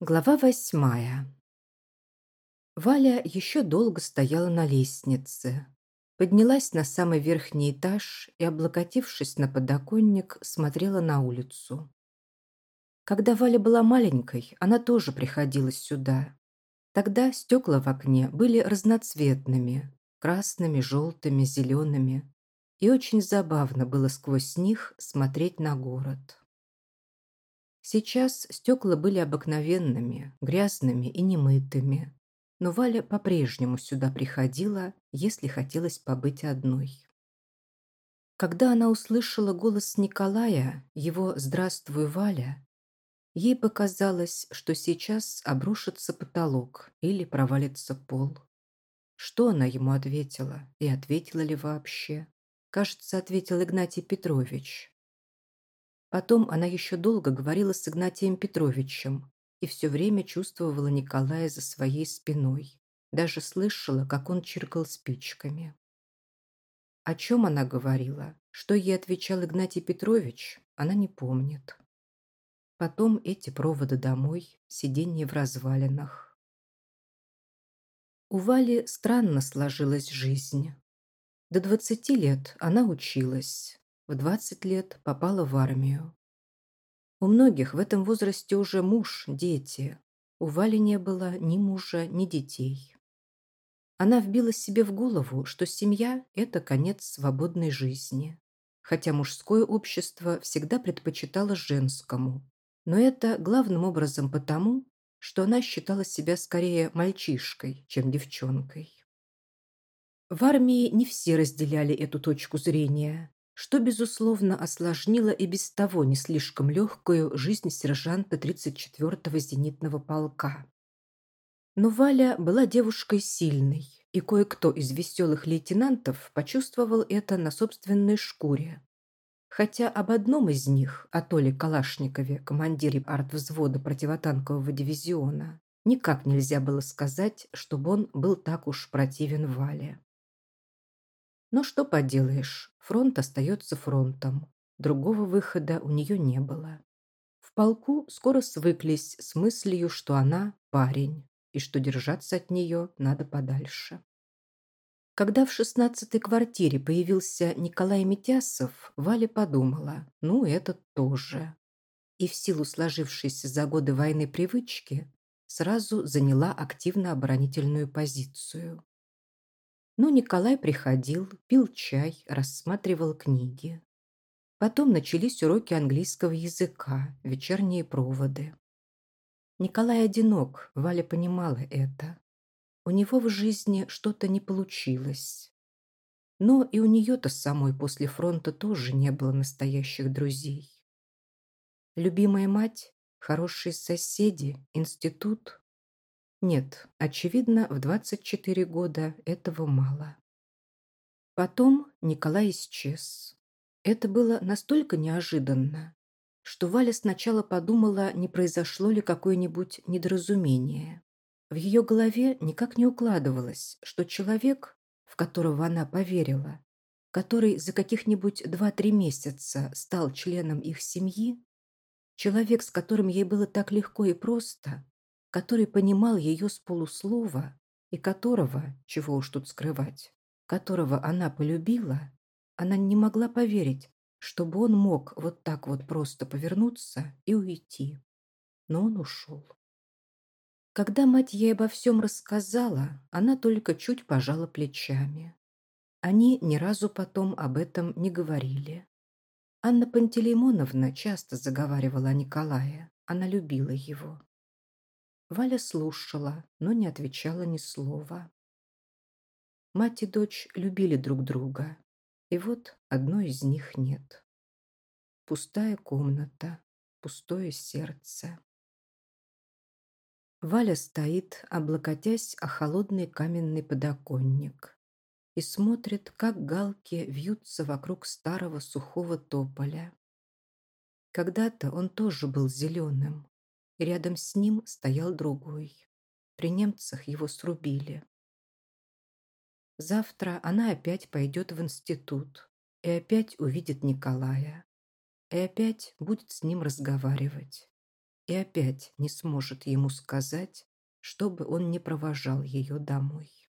Глава восьмая. Валя еще долго стояла на лестнице. Поднялась на самый верхний этаж и, облокотившись на подоконник, смотрела на улицу. Когда Валя была маленькой, она тоже приходила сюда. Тогда стекла в окне были разноцветными – красными, желтыми, зелеными. И очень забавно было сквозь них смотреть на город. Сейчас стекла были обыкновенными, грязными и немытыми. Но Валя по-прежнему сюда приходила, если хотелось побыть одной. Когда она услышала голос Николая, его «Здравствуй, Валя», ей показалось, что сейчас обрушится потолок или провалится пол. Что она ему ответила? И ответила ли вообще? Кажется, ответил Игнатий Петрович. Потом она еще долго говорила с Игнатием Петровичем и все время чувствовала Николая за своей спиной. Даже слышала, как он чиркал спичками. О чем она говорила, что ей отвечал Игнатий Петрович, она не помнит. Потом эти проводы домой, сиденье в развалинах. У Вали странно сложилась жизнь. До двадцати лет она училась, в 20 лет попала в армию. У многих в этом возрасте уже муж, дети. У Вали не было ни мужа, ни детей. Она вбила себе в голову, что семья – это конец свободной жизни. Хотя мужское общество всегда предпочитало женскому. Но это главным образом потому, что она считала себя скорее мальчишкой, чем девчонкой. В армии не все разделяли эту точку зрения, что, безусловно, осложнило и без того не слишком легкую жизнь сержанта 34-го зенитного полка. Но Валя была девушкой сильной, и кое-кто из веселых лейтенантов почувствовал это на собственной шкуре. Хотя об одном из них, о Толе Калашникове, командире артвзвода противотанкового дивизиона, никак нельзя было сказать, чтобы он был так уж противен Вале. Но что поделаешь, фронт остается фронтом. Другого выхода у нее не было. В полку скоро свыклись с мыслью, что она парень, и что держаться от нее надо подальше. Когда в шестнадцатой квартире появился Николай Митясов, Валя подумала, ну, это тоже. И в силу сложившейся за годы войны привычки сразу заняла активно оборонительную позицию. Но Николай приходил, пил чай, рассматривал книги. Потом начались уроки английского языка, вечерние проводы. Николай одинок, Валя понимала это. У него в жизни что-то не получилось. Но и у нее-то самой после фронта тоже не было настоящих друзей. Любимая мать, хорошие соседи, институт нет, очевидно, в 24 года этого мало. Потом Николай исчез. Это было настолько неожиданно, что Валя сначала подумала, не произошло ли какое-нибудь недоразумение. В ее голове никак не укладывалось, что человек, в которого она поверила, который за каких-нибудь два-три месяца стал членом их семьи, человек, с которым ей было так легко и просто, который понимал ее с полуслова и которого, чего уж тут скрывать, которого она полюбила, она не могла поверить, чтобы он мог вот так вот просто повернуться и уйти. Но он ушел. Когда мать ей обо всем рассказала, она только чуть пожала плечами. Они ни разу потом об этом не говорили. Анна Пантелеймоновна часто заговаривала о Николае. Она любила его. Валя слушала, но не отвечала ни слова. Мать и дочь любили друг друга, и вот одной из них нет. Пустая комната, пустое сердце. Валя стоит, облокотясь о холодный каменный подоконник и смотрит, как галки вьются вокруг старого сухого тополя. Когда-то он тоже был зеленым, рядом с ним стоял другой. При немцах его срубили. Завтра она опять пойдет в институт и опять увидит Николая. И опять будет с ним разговаривать. и опять не сможет ему сказать, чтобы он не провожал ее домой.